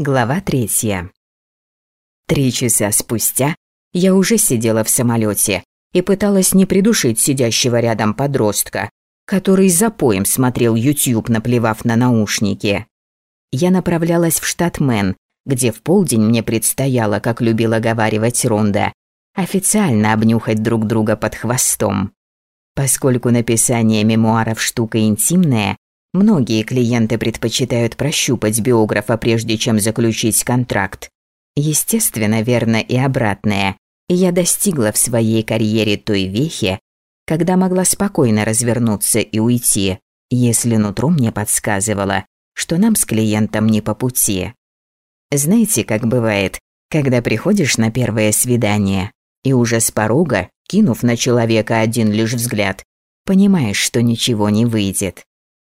Глава третья. Три часа спустя я уже сидела в самолете и пыталась не придушить сидящего рядом подростка, который за поем смотрел YouTube, наплевав на наушники. Я направлялась в штат Мэн, где в полдень мне предстояло, как любила говаривать Ронда, официально обнюхать друг друга под хвостом. Поскольку написание мемуаров штука интимная, Многие клиенты предпочитают прощупать биографа, прежде чем заключить контракт. Естественно, верно и обратное. И я достигла в своей карьере той вехи, когда могла спокойно развернуться и уйти, если нутро мне подсказывало, что нам с клиентом не по пути. Знаете, как бывает, когда приходишь на первое свидание, и уже с порога, кинув на человека один лишь взгляд, понимаешь, что ничего не выйдет.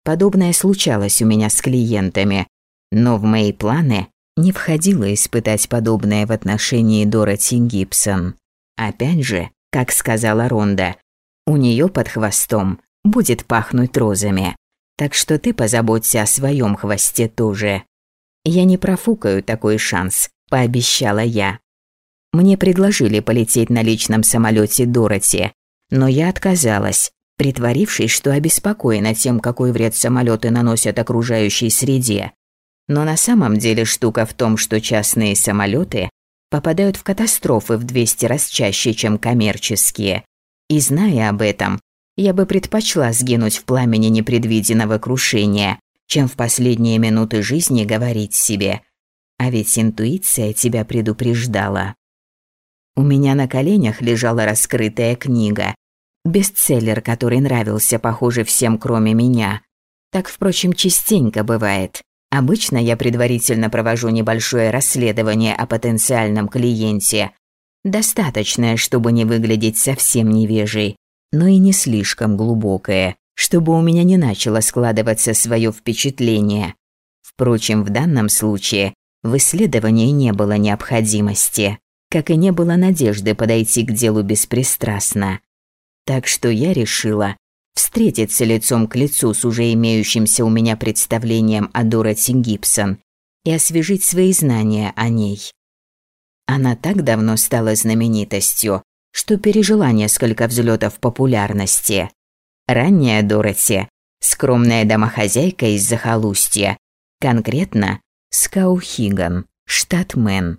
Подобное случалось у меня с клиентами, но в мои планы не входило испытать подобное в отношении Дороти Гибсон. Опять же, как сказала Ронда, у нее под хвостом будет пахнуть розами, так что ты позаботься о своем хвосте тоже. Я не профукаю такой шанс, пообещала я. Мне предложили полететь на личном самолете Дороти, но я отказалась, притворившись, что обеспокоена тем, какой вред самолеты наносят окружающей среде. Но на самом деле штука в том, что частные самолеты попадают в катастрофы в 200 раз чаще, чем коммерческие. И зная об этом, я бы предпочла сгинуть в пламени непредвиденного крушения, чем в последние минуты жизни говорить себе «А ведь интуиция тебя предупреждала». У меня на коленях лежала раскрытая книга, Бестселлер, который нравился, похоже, всем, кроме меня. Так, впрочем, частенько бывает. Обычно я предварительно провожу небольшое расследование о потенциальном клиенте. Достаточное, чтобы не выглядеть совсем невежей, но и не слишком глубокое, чтобы у меня не начало складываться свое впечатление. Впрочем, в данном случае в исследовании не было необходимости, как и не было надежды подойти к делу беспристрастно. Так что я решила встретиться лицом к лицу с уже имеющимся у меня представлением о Дороти Гибсон и освежить свои знания о ней. Она так давно стала знаменитостью, что пережила несколько взлетов популярности. Ранняя Дороти, скромная домохозяйка из захолустья, конкретно Скаухиган, штат Мэн,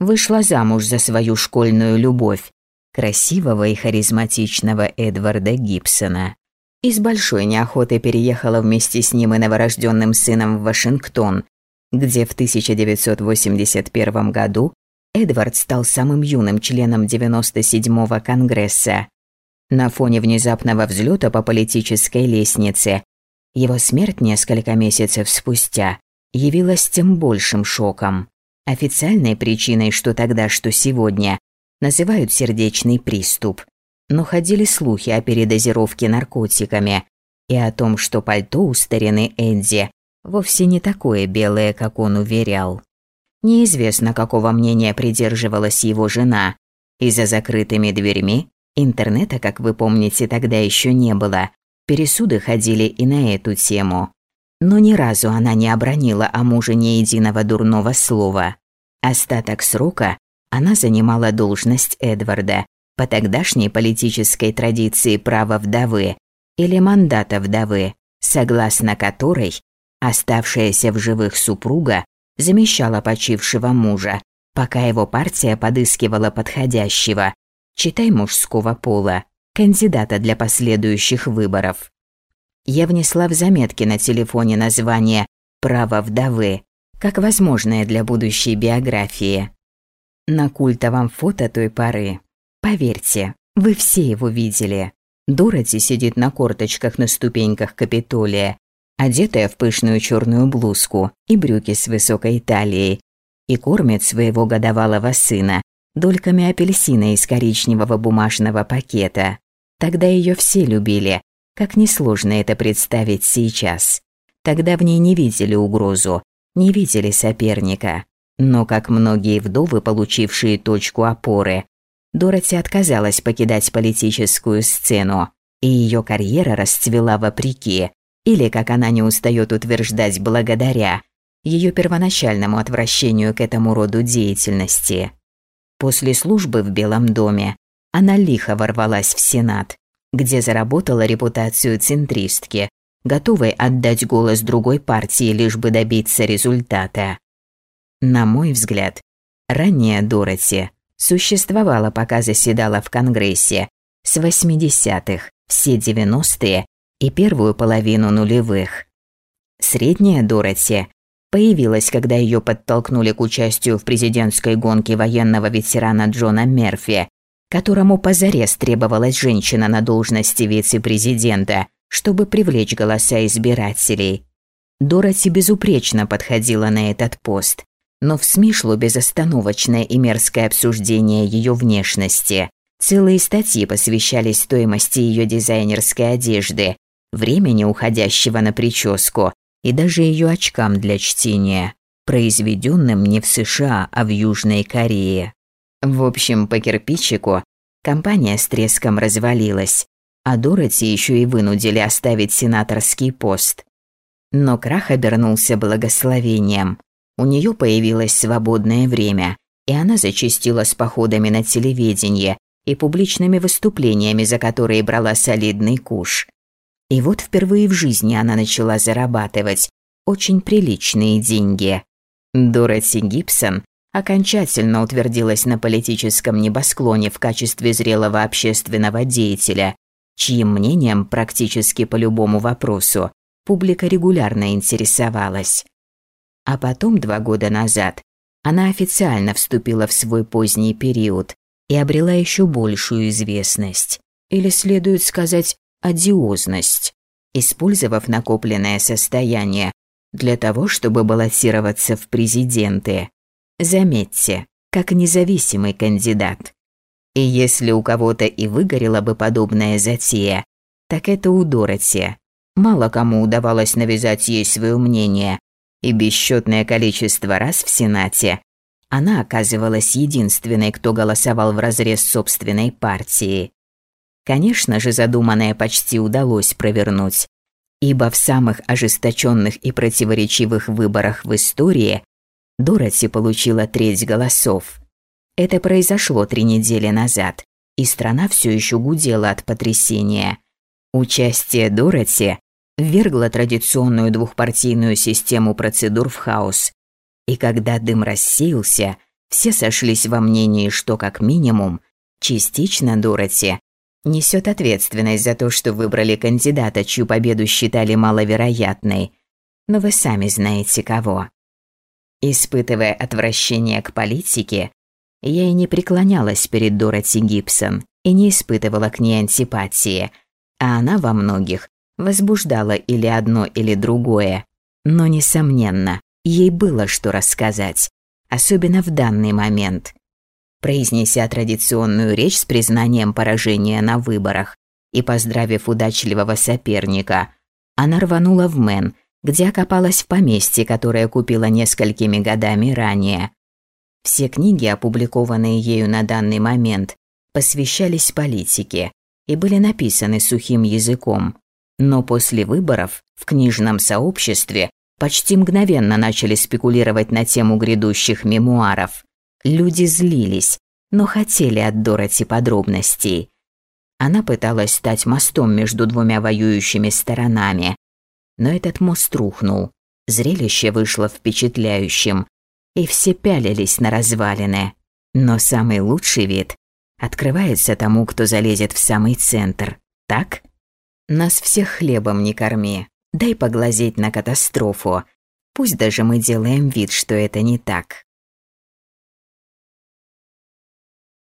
вышла замуж за свою школьную любовь, красивого и харизматичного Эдварда Гибсона. И с большой неохотой переехала вместе с ним и новорожденным сыном в Вашингтон, где в 1981 году Эдвард стал самым юным членом 97-го Конгресса. На фоне внезапного взлета по политической лестнице его смерть несколько месяцев спустя явилась тем большим шоком. Официальной причиной, что тогда, что сегодня, называют сердечный приступ. Но ходили слухи о передозировке наркотиками и о том, что пальто у старины Эдди вовсе не такое белое, как он уверял. Неизвестно, какого мнения придерживалась его жена, и за закрытыми дверьми интернета, как вы помните, тогда еще не было. Пересуды ходили и на эту тему. Но ни разу она не обронила о муже ни единого дурного слова. Остаток срока она занимала должность Эдварда по тогдашней политической традиции права вдовы или мандата вдовы, согласно которой оставшаяся в живых супруга замещала почившего мужа, пока его партия подыскивала подходящего, читай мужского пола, кандидата для последующих выборов. Я внесла в заметки на телефоне название «Право вдовы» как возможное для будущей биографии. На культовом фото той поры. Поверьте, вы все его видели. Дороти сидит на корточках на ступеньках Капитолия, одетая в пышную черную блузку и брюки с высокой талией, и кормит своего годовалого сына дольками апельсина из коричневого бумажного пакета. Тогда ее все любили, как несложно это представить сейчас. Тогда в ней не видели угрозу, не видели соперника. Но, как многие вдовы, получившие точку опоры, Дороти отказалась покидать политическую сцену, и ее карьера расцвела вопреки, или, как она не устает утверждать, благодаря ее первоначальному отвращению к этому роду деятельности. После службы в Белом доме она лихо ворвалась в Сенат, где заработала репутацию центристки, готовой отдать голос другой партии, лишь бы добиться результата. На мой взгляд, ранее Дороти существовала, пока заседала в Конгрессе с 80-х, все 90-е и первую половину нулевых. Средняя Дороти появилась, когда ее подтолкнули к участию в президентской гонке военного ветерана Джона Мерфи, которому позарез требовалась женщина на должности вице-президента, чтобы привлечь голоса избирателей. Дороти безупречно подходила на этот пост, но в СМИ шло безостановочное и мерзкое обсуждение ее внешности. Целые статьи посвящались стоимости ее дизайнерской одежды, времени, уходящего на прическу, и даже ее очкам для чтения, произведенным не в США, а в Южной Корее. В общем, по кирпичику компания с треском развалилась, а Дороти еще и вынудили оставить сенаторский пост. Но крах обернулся благословением. У нее появилось свободное время, и она зачастила с походами на телевидение и публичными выступлениями, за которые брала солидный куш. И вот впервые в жизни она начала зарабатывать очень приличные деньги. Дороти Гибсон окончательно утвердилась на политическом небосклоне в качестве зрелого общественного деятеля, чьим мнением практически по любому вопросу публика регулярно интересовалась. А потом, два года назад, она официально вступила в свой поздний период и обрела еще большую известность, или, следует сказать, одиозность, использовав накопленное состояние для того, чтобы баллотироваться в президенты. Заметьте, как независимый кандидат. И если у кого-то и выгорела бы подобная затея, так это у Дороти. Мало кому удавалось навязать ей свое мнение, и бесчетное количество раз в Сенате она оказывалась единственной, кто голосовал в разрез собственной партии. Конечно же, задуманное почти удалось провернуть, ибо в самых ожесточенных и противоречивых выборах в истории Дороти получила треть голосов. Это произошло три недели назад, и страна все еще гудела от потрясения. Участие Дороти ввергло традиционную двухпартийную систему процедур в хаос. И когда дым рассеялся, все сошлись во мнении, что как минимум, частично Дороти несет ответственность за то, что выбрали кандидата, чью победу считали маловероятной. Но вы сами знаете кого. Испытывая отвращение к политике, я и не преклонялась перед Дороти Гибсон и не испытывала к ней антипатии, а она во многих возбуждала или одно, или другое. Но, несомненно, ей было что рассказать, особенно в данный момент. Произнеся традиционную речь с признанием поражения на выборах и поздравив удачливого соперника, она рванула в Мэн, где окопалась в поместье, которое купила несколькими годами ранее. Все книги, опубликованные ею на данный момент, посвящались политике и были написаны сухим языком. Но после выборов в книжном сообществе почти мгновенно начали спекулировать на тему грядущих мемуаров. Люди злились, но хотели от Дороти подробностей. Она пыталась стать мостом между двумя воюющими сторонами, но этот мост рухнул. Зрелище вышло впечатляющим, и все пялились на развалины. Но самый лучший вид открывается тому, кто залезет в самый центр, так? Нас всех хлебом не корми, дай поглазеть на катастрофу. Пусть даже мы делаем вид, что это не так.